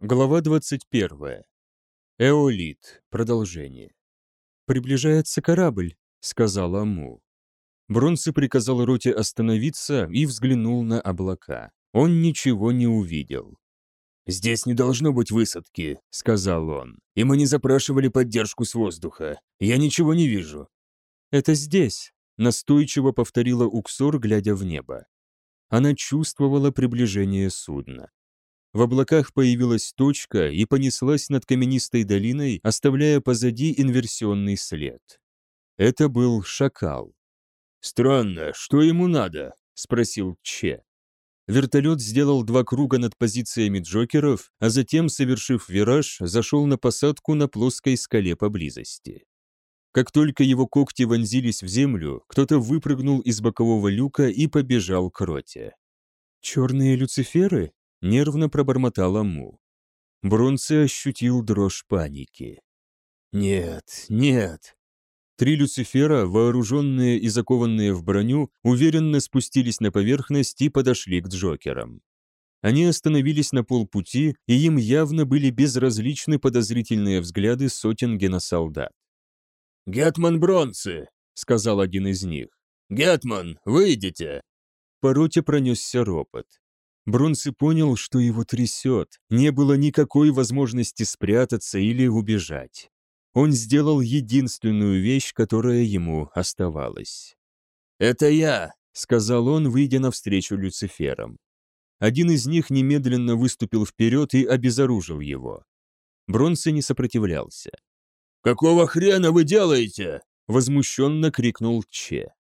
Глава 21. Эолит. Продолжение. «Приближается корабль», — сказала Му. Бронце приказал роте остановиться и взглянул на облака. Он ничего не увидел. «Здесь не должно быть высадки», — сказал он. «И мы не запрашивали поддержку с воздуха. Я ничего не вижу». «Это здесь», — настойчиво повторила Уксор, глядя в небо. Она чувствовала приближение судна. В облаках появилась точка и понеслась над каменистой долиной, оставляя позади инверсионный след. Это был шакал. «Странно, что ему надо?» — спросил Че. Вертолет сделал два круга над позициями Джокеров, а затем, совершив вираж, зашел на посадку на плоской скале поблизости. Как только его когти вонзились в землю, кто-то выпрыгнул из бокового люка и побежал к роте. «Черные люциферы?» Нервно пробормотала Му. Бронце ощутил дрожь паники. «Нет, нет!» Три Люцифера, вооруженные и закованные в броню, уверенно спустились на поверхность и подошли к Джокерам. Они остановились на полпути, и им явно были безразличны подозрительные взгляды сотен геносолдат. «Гетман Бронцы!» — сказал один из них. «Гетман, выйдите!» По роте пронесся ропот. Бронси понял, что его трясет, не было никакой возможности спрятаться или убежать. Он сделал единственную вещь, которая ему оставалась. «Это я», — сказал он, выйдя навстречу Люциферам. Один из них немедленно выступил вперед и обезоружил его. Бронси не сопротивлялся. «Какого хрена вы делаете?» — возмущенно крикнул Че.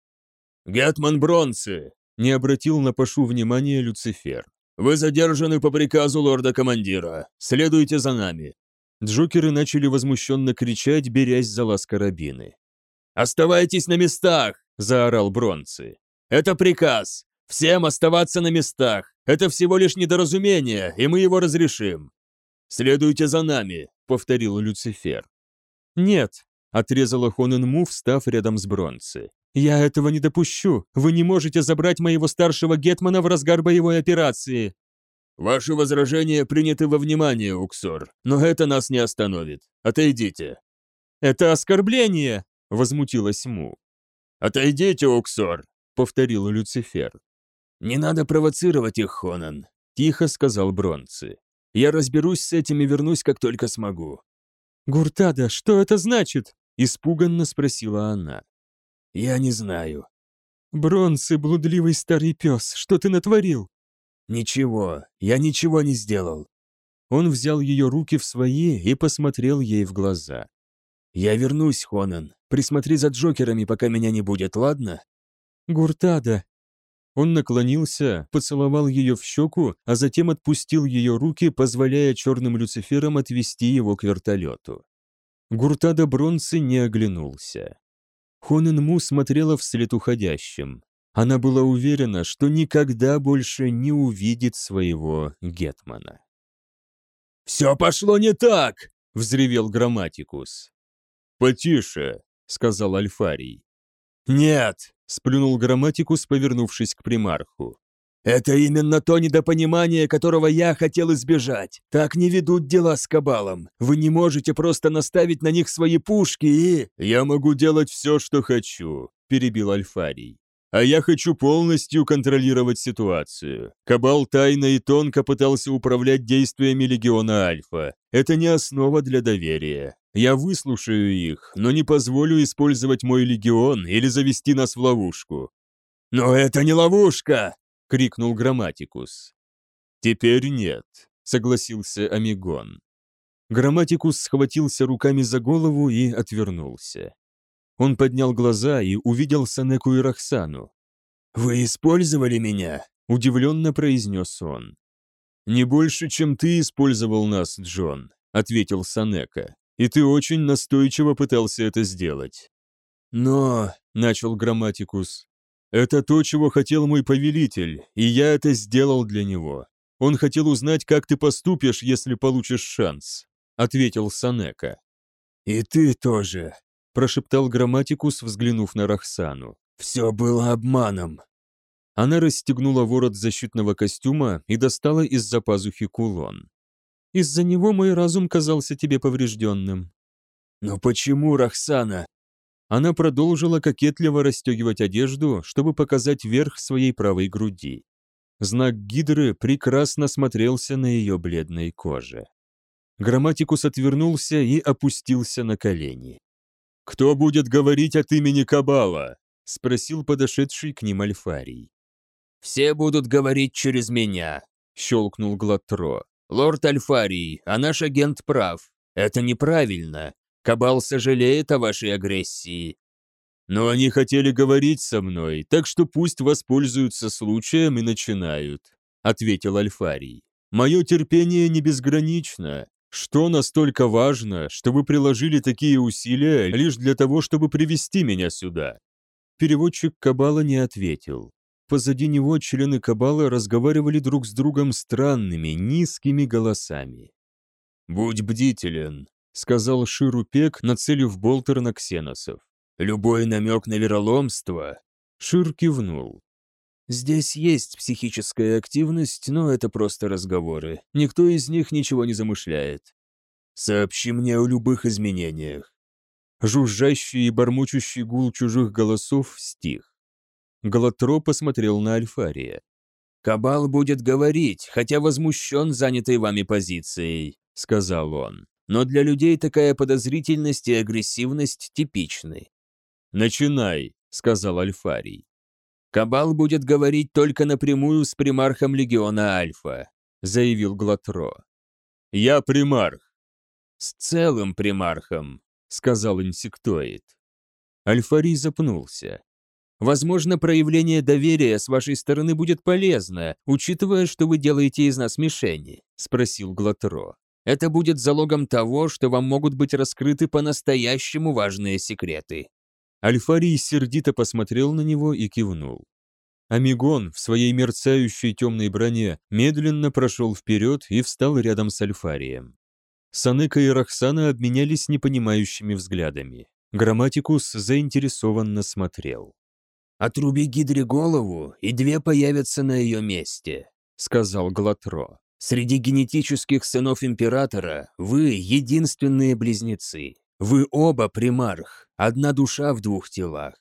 «Гетман Бронси!» — не обратил на Пашу внимания Люцифер. «Вы задержаны по приказу лорда-командира. Следуйте за нами». Джокеры начали возмущенно кричать, берясь за лаз карабины. «Оставайтесь на местах!» – заорал Бронцы. «Это приказ! Всем оставаться на местах! Это всего лишь недоразумение, и мы его разрешим!» «Следуйте за нами!» – повторил Люцифер. «Нет!» – отрезала Хонен Му, встав рядом с Бронцы. «Я этого не допущу. Вы не можете забрать моего старшего гетмана в разгар боевой операции». «Ваши возражения приняты во внимание, Уксор, но это нас не остановит. Отойдите». «Это оскорбление!» — возмутилась Му. «Отойдите, Уксор!» — повторил Люцифер. «Не надо провоцировать их, Хонан», — тихо сказал Бронцы. «Я разберусь с этим и вернусь, как только смогу». «Гуртада, что это значит?» — испуганно спросила она. «Я не знаю». «Бронсы, блудливый старый пес, что ты натворил?» «Ничего, я ничего не сделал». Он взял ее руки в свои и посмотрел ей в глаза. «Я вернусь, Хонан. Присмотри за Джокерами, пока меня не будет, ладно?» «Гуртада». Он наклонился, поцеловал ее в щеку, а затем отпустил ее руки, позволяя черным люциферам отвести его к вертолету. Гуртада Бронцы не оглянулся. Хонен Му смотрела вслед уходящим. Она была уверена, что никогда больше не увидит своего Гетмана. «Все пошло не так!» — взревел Грамматикус. «Потише!» — сказал Альфарий. «Нет!» — сплюнул Грамматикус, повернувшись к примарху. «Это именно то недопонимание, которого я хотел избежать. Так не ведут дела с Кабалом. Вы не можете просто наставить на них свои пушки и...» «Я могу делать все, что хочу», — перебил Альфарий. «А я хочу полностью контролировать ситуацию. Кабал тайно и тонко пытался управлять действиями Легиона Альфа. Это не основа для доверия. Я выслушаю их, но не позволю использовать мой Легион или завести нас в ловушку». «Но это не ловушка!» — крикнул Грамматикус. «Теперь нет», — согласился Амигон. Грамматикус схватился руками за голову и отвернулся. Он поднял глаза и увидел Санеку и Рахсану. «Вы использовали меня?» — удивленно произнес он. «Не больше, чем ты использовал нас, Джон», — ответил Санека. «И ты очень настойчиво пытался это сделать». «Но...» — начал Грамматикус. Это то, чего хотел мой повелитель, и я это сделал для него. Он хотел узнать, как ты поступишь, если получишь шанс», — ответил Санека. «И ты тоже», — прошептал Грамматикус, взглянув на Рахсану. «Все было обманом». Она расстегнула ворот защитного костюма и достала из-за пазухи кулон. Из-за него мой разум казался тебе поврежденным». «Но почему, Рахсана?» Она продолжила кокетливо расстегивать одежду, чтобы показать верх своей правой груди. Знак гидры прекрасно смотрелся на ее бледной коже. Грамматикус отвернулся и опустился на колени. «Кто будет говорить от имени Кабала?» — спросил подошедший к ним Альфарий. «Все будут говорить через меня», — щелкнул Глаттро. «Лорд Альфарий, а наш агент прав. Это неправильно. Кабал сожалеет о вашей агрессии. Но они хотели говорить со мной, так что пусть воспользуются случаем и начинают», — ответил Альфарий. «Мое терпение не безгранично. Что настолько важно, что вы приложили такие усилия лишь для того, чтобы привести меня сюда?» Переводчик Кабала не ответил. Позади него члены Кабала разговаривали друг с другом странными, низкими голосами. «Будь бдителен», — сказал Ширупек, нацелив болтер на ксеносов. «Любой намек на вероломство...» Шир кивнул. «Здесь есть психическая активность, но это просто разговоры. Никто из них ничего не замышляет. Сообщи мне о любых изменениях». Жужжащий и бормочущий гул чужих голосов стих. Галатро посмотрел на Альфария. «Кабал будет говорить, хотя возмущен занятой вами позицией», — сказал он. «Но для людей такая подозрительность и агрессивность типичны». «Начинай», — сказал Альфарий. «Кабал будет говорить только напрямую с примархом легиона Альфа», — заявил Глатро. «Я примарх». «С целым примархом», — сказал инсектоид. Альфарий запнулся. Возможно, проявление доверия с вашей стороны будет полезно, учитывая, что вы делаете из нас мишени», — спросил Глатро. «Это будет залогом того, что вам могут быть раскрыты по-настоящему важные секреты». Альфарий сердито посмотрел на него и кивнул. Амигон в своей мерцающей темной броне медленно прошел вперед и встал рядом с Альфарием. Санека и Рахсана обменялись непонимающими взглядами. Грамматикус заинтересованно смотрел. «Отруби Гидре голову, и две появятся на ее месте», — сказал Глатро. «Среди генетических сынов Императора вы единственные близнецы. Вы оба примарх, одна душа в двух телах».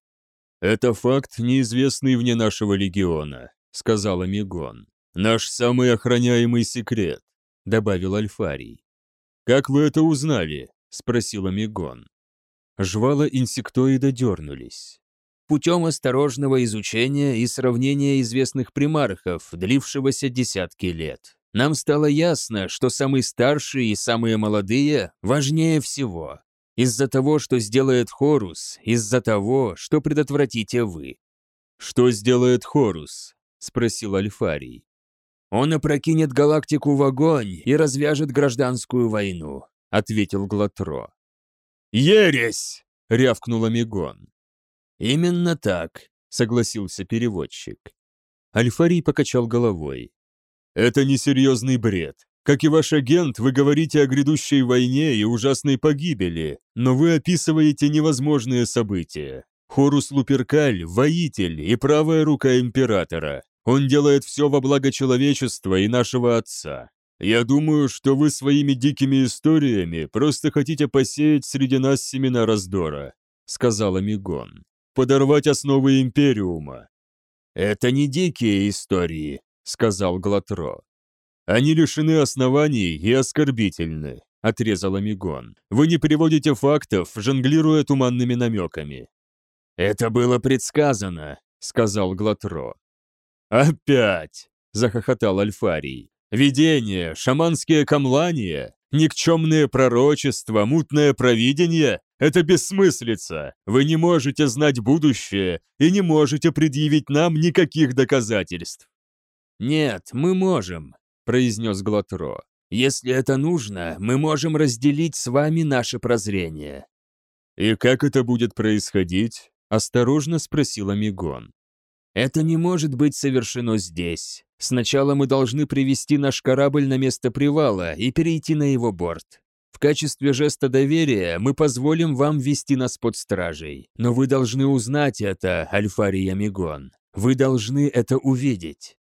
«Это факт, неизвестный вне нашего легиона», — сказал Амигон. «Наш самый охраняемый секрет», — добавил Альфарий. «Как вы это узнали?» — спросил Амигон. Жвала инсектоида дернулись путем осторожного изучения и сравнения известных примархов, длившегося десятки лет. Нам стало ясно, что самый старший и самые молодые важнее всего. Из-за того, что сделает Хорус, из-за того, что предотвратите вы. «Что сделает Хорус?» — спросил Альфарий. «Он опрокинет галактику в огонь и развяжет гражданскую войну», — ответил Глатро. «Ересь!» — рявкнул Амигон. «Именно так», — согласился переводчик. Альфарий покачал головой. «Это несерьезный бред. Как и ваш агент, вы говорите о грядущей войне и ужасной погибели, но вы описываете невозможные события. Хорус Луперкаль – воитель и правая рука императора. Он делает все во благо человечества и нашего отца. Я думаю, что вы своими дикими историями просто хотите посеять среди нас семена раздора», – сказал Амигон подорвать основы Империума. «Это не дикие истории», — сказал Глатро. «Они лишены оснований и оскорбительны», — отрезал Амигон. «Вы не приводите фактов, жонглируя туманными намеками». «Это было предсказано», — сказал Глатро. «Опять!» — захохотал Альфарий. «Видение, шаманские камлания, никчемные пророчества, мутное провидение это бессмыслица. Вы не можете знать будущее и не можете предъявить нам никаких доказательств». «Нет, мы можем», — произнес Глотро. «Если это нужно, мы можем разделить с вами наше прозрение». «И как это будет происходить?» — осторожно спросил Амигон. «Это не может быть совершено здесь. Сначала мы должны привести наш корабль на место привала и перейти на его борт. В качестве жеста доверия мы позволим вам вести нас под стражей. Но вы должны узнать это, Альфарий Амигон. Вы должны это увидеть».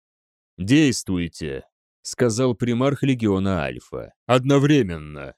«Действуйте», — сказал примарх легиона Альфа. «Одновременно».